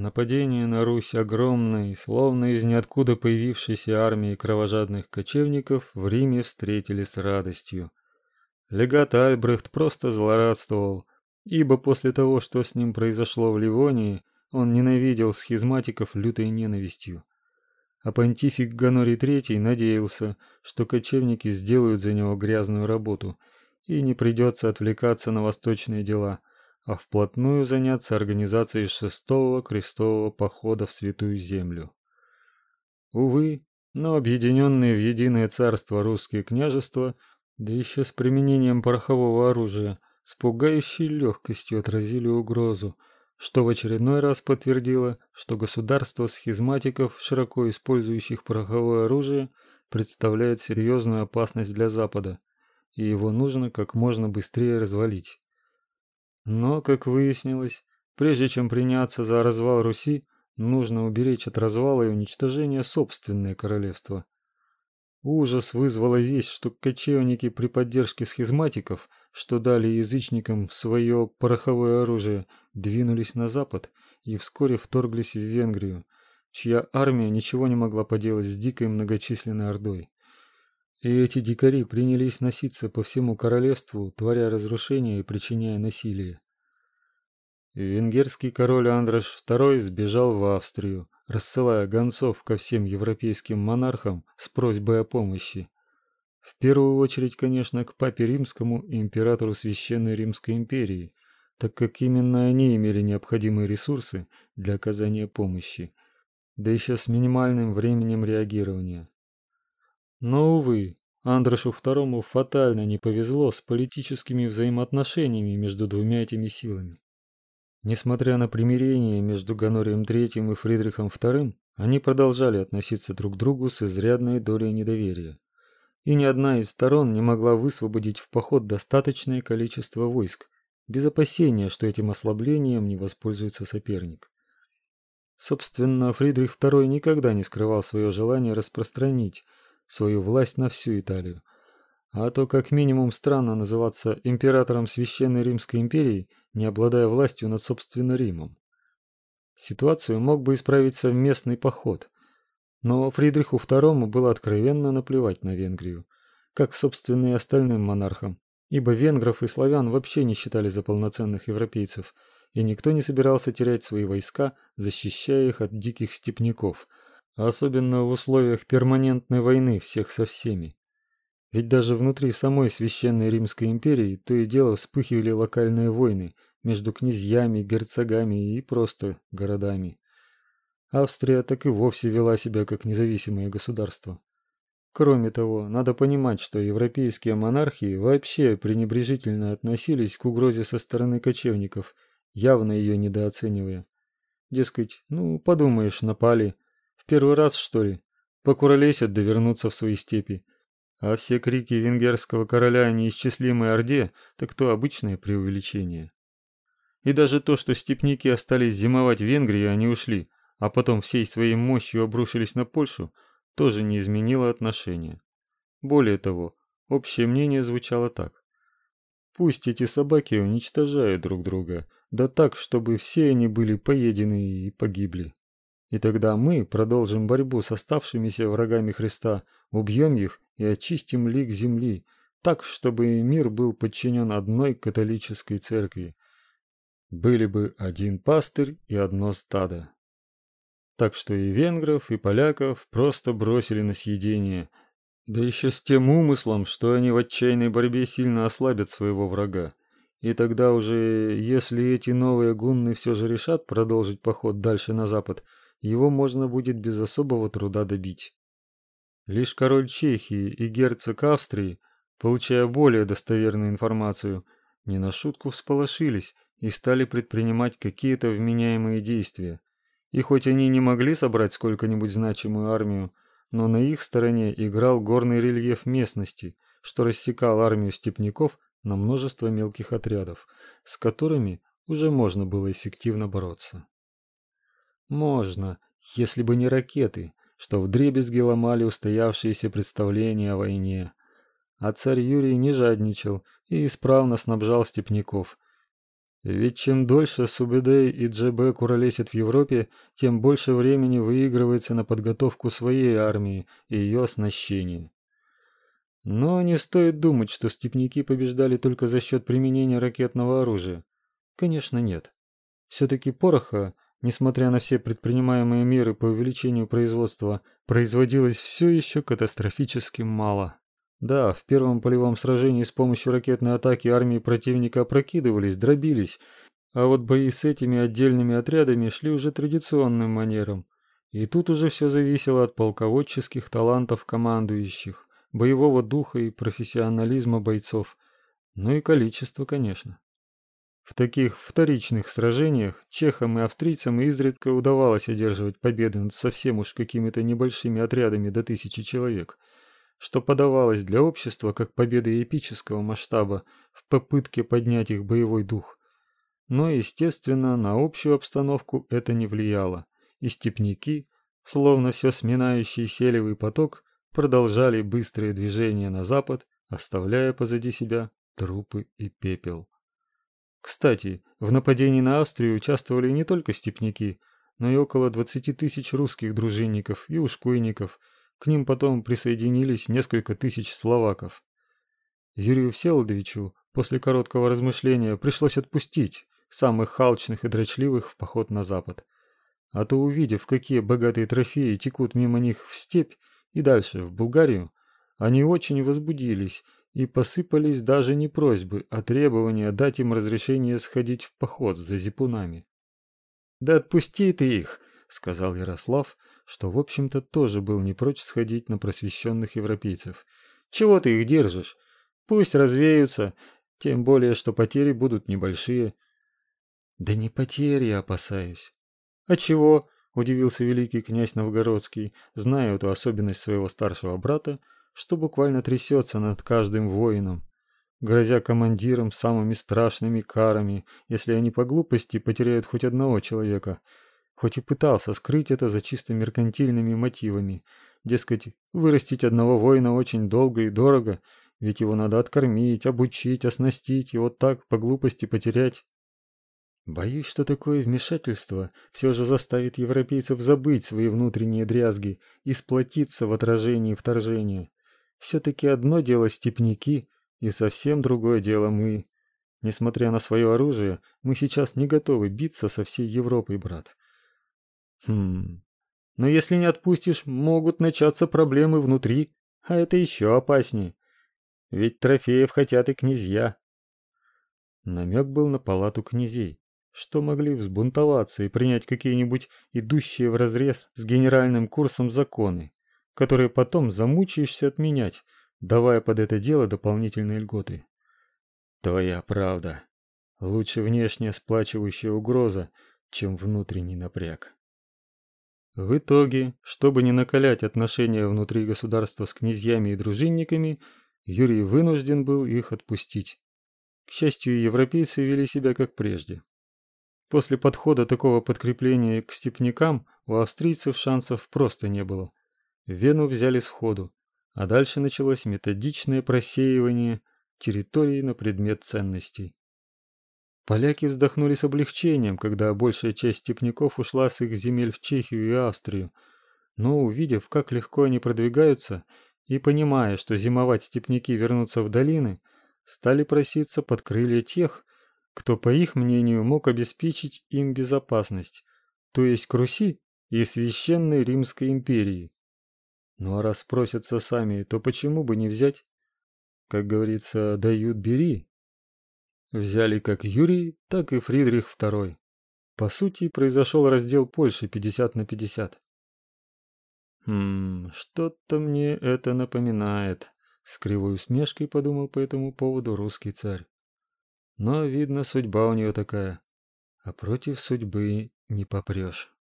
Нападение на Русь огромной, словно из ниоткуда появившейся армии кровожадных кочевников в Риме встретили с радостью. Легат Альбрехт просто злорадствовал, ибо после того, что с ним произошло в Ливонии, он ненавидел схизматиков лютой ненавистью. А понтифик Ганорий III надеялся, что кочевники сделают за него грязную работу и не придется отвлекаться на восточные дела, а вплотную заняться организацией шестого крестового похода в Святую Землю. Увы, но объединенные в единое царство русские княжества да еще с применением порохового оружия, с пугающей легкостью отразили угрозу, что в очередной раз подтвердило, что государство схизматиков, широко использующих пороховое оружие, представляет серьезную опасность для Запада, и его нужно как можно быстрее развалить. Но, как выяснилось, прежде чем приняться за развал Руси, нужно уберечь от развала и уничтожения собственное королевство – Ужас вызвала весть, что кочевники при поддержке схизматиков, что дали язычникам свое пороховое оружие, двинулись на запад и вскоре вторглись в Венгрию, чья армия ничего не могла поделать с дикой многочисленной ордой. И эти дикари принялись носиться по всему королевству, творя разрушения и причиняя насилие. Венгерский король Андрош II сбежал в Австрию, рассылая гонцов ко всем европейским монархам с просьбой о помощи. В первую очередь, конечно, к папе Римскому и императору Священной Римской империи, так как именно они имели необходимые ресурсы для оказания помощи, да еще с минимальным временем реагирования. Но увы, Андрошу II фатально не повезло с политическими взаимоотношениями между двумя этими силами. Несмотря на примирение между Ганорием III и Фридрихом II, они продолжали относиться друг к другу с изрядной долей недоверия. И ни одна из сторон не могла высвободить в поход достаточное количество войск, без опасения, что этим ослаблением не воспользуется соперник. Собственно, Фридрих II никогда не скрывал свое желание распространить свою власть на всю Италию, а то как минимум странно называться императором Священной Римской империи, не обладая властью над собственно Римом. Ситуацию мог бы исправить совместный поход, но Фридриху II было откровенно наплевать на Венгрию, как собственно и остальным монархам, ибо венгров и славян вообще не считали за полноценных европейцев, и никто не собирался терять свои войска, защищая их от диких степняков, особенно в условиях перманентной войны всех со всеми. Ведь даже внутри самой Священной Римской империи то и дело вспыхивали локальные войны между князьями, герцогами и просто городами. Австрия так и вовсе вела себя как независимое государство. Кроме того, надо понимать, что европейские монархии вообще пренебрежительно относились к угрозе со стороны кочевников, явно ее недооценивая. Дескать, ну, подумаешь, напали. Первый раз, что ли? Покуролесят да вернутся в свои степи. А все крики венгерского короля о неисчислимой орде, так то обычное преувеличение. И даже то, что степники остались зимовать в Венгрии, а не ушли, а потом всей своей мощью обрушились на Польшу, тоже не изменило отношения. Более того, общее мнение звучало так. Пусть эти собаки уничтожают друг друга, да так, чтобы все они были поедены и погибли. И тогда мы продолжим борьбу с оставшимися врагами Христа, убьем их и очистим лик земли, так, чтобы мир был подчинен одной католической церкви. Были бы один пастырь и одно стадо. Так что и венгров, и поляков просто бросили на съедение, да еще с тем умыслом, что они в отчаянной борьбе сильно ослабят своего врага. И тогда уже, если эти новые гунны все же решат продолжить поход дальше на запад, его можно будет без особого труда добить. Лишь король Чехии и герцог Австрии, получая более достоверную информацию, не на шутку всполошились и стали предпринимать какие-то вменяемые действия. И хоть они не могли собрать сколько-нибудь значимую армию, но на их стороне играл горный рельеф местности, что рассекал армию степняков на множество мелких отрядов, с которыми уже можно было эффективно бороться. Можно, если бы не ракеты, что вдребезги ломали устоявшиеся представления о войне. А царь Юрий не жадничал и исправно снабжал степняков. Ведь чем дольше Субэдэй и Джебе куролесят в Европе, тем больше времени выигрывается на подготовку своей армии и ее оснащение. Но не стоит думать, что степняки побеждали только за счет применения ракетного оружия. Конечно, нет. Все-таки пороха, несмотря на все предпринимаемые меры по увеличению производства, производилось все еще катастрофически мало. Да, в первом полевом сражении с помощью ракетной атаки армии противника опрокидывались, дробились, а вот бои с этими отдельными отрядами шли уже традиционным манером. И тут уже все зависело от полководческих талантов командующих, боевого духа и профессионализма бойцов, ну и количества, конечно. В таких вторичных сражениях чехам и австрийцам изредка удавалось одерживать победы над совсем уж какими-то небольшими отрядами до тысячи человек – что подавалось для общества как победа эпического масштаба в попытке поднять их боевой дух. Но, естественно, на общую обстановку это не влияло, и степняки, словно все сминающий селевый поток, продолжали быстрые движения на запад, оставляя позади себя трупы и пепел. Кстати, в нападении на Австрию участвовали не только степняки, но и около 20 тысяч русских дружинников и ушкуйников – к ним потом присоединились несколько тысяч словаков. Юрию Всеволодовичу после короткого размышления пришлось отпустить самых халчных и дрочливых в поход на запад. А то увидев, какие богатые трофеи текут мимо них в степь и дальше в Булгарию, они очень возбудились и посыпались даже не просьбы, а требования дать им разрешение сходить в поход за зипунами. «Да отпусти ты их!» — сказал Ярослав, что, в общем-то, тоже был не прочь сходить на просвещенных европейцев. «Чего ты их держишь? Пусть развеются, тем более, что потери будут небольшие». «Да не потери, опасаюсь». «А чего?» – удивился великий князь Новгородский, зная эту особенность своего старшего брата, что буквально трясется над каждым воином, грозя командирам самыми страшными карами, если они по глупости потеряют хоть одного человека – хоть и пытался скрыть это за чисто меркантильными мотивами. Дескать, вырастить одного воина очень долго и дорого, ведь его надо откормить, обучить, оснастить и вот так по глупости потерять. Боюсь, что такое вмешательство все же заставит европейцев забыть свои внутренние дрязги и сплотиться в отражении вторжения. Все-таки одно дело степняки, и совсем другое дело мы. Несмотря на свое оружие, мы сейчас не готовы биться со всей Европой, брат. Хм. Но если не отпустишь, могут начаться проблемы внутри, а это еще опаснее. Ведь трофеев хотят и князья. Намек был на палату князей, что могли взбунтоваться и принять какие-нибудь идущие вразрез с генеральным курсом законы, которые потом замучаешься отменять, давая под это дело дополнительные льготы. Твоя правда. Лучше внешняя сплачивающая угроза, чем внутренний напряг. В итоге, чтобы не накалять отношения внутри государства с князьями и дружинниками, Юрий вынужден был их отпустить. К счастью, европейцы вели себя как прежде. После подхода такого подкрепления к степнякам у австрийцев шансов просто не было. Вену взяли сходу, а дальше началось методичное просеивание территории на предмет ценностей. Поляки вздохнули с облегчением, когда большая часть степняков ушла с их земель в Чехию и Австрию. Но увидев, как легко они продвигаются, и понимая, что зимовать степняки вернутся в долины, стали проситься под крылья тех, кто, по их мнению, мог обеспечить им безопасность, то есть к Руси и священной Римской империи. Ну а раз просятся сами, то почему бы не взять? Как говорится, дают бери, Взяли как Юрий, так и Фридрих II. По сути, произошел раздел Польши 50 на 50. Хм, что-то мне это напоминает, с кривой усмешкой подумал по этому поводу русский царь. Но видно, судьба у нее такая. А против судьбы не попрешь.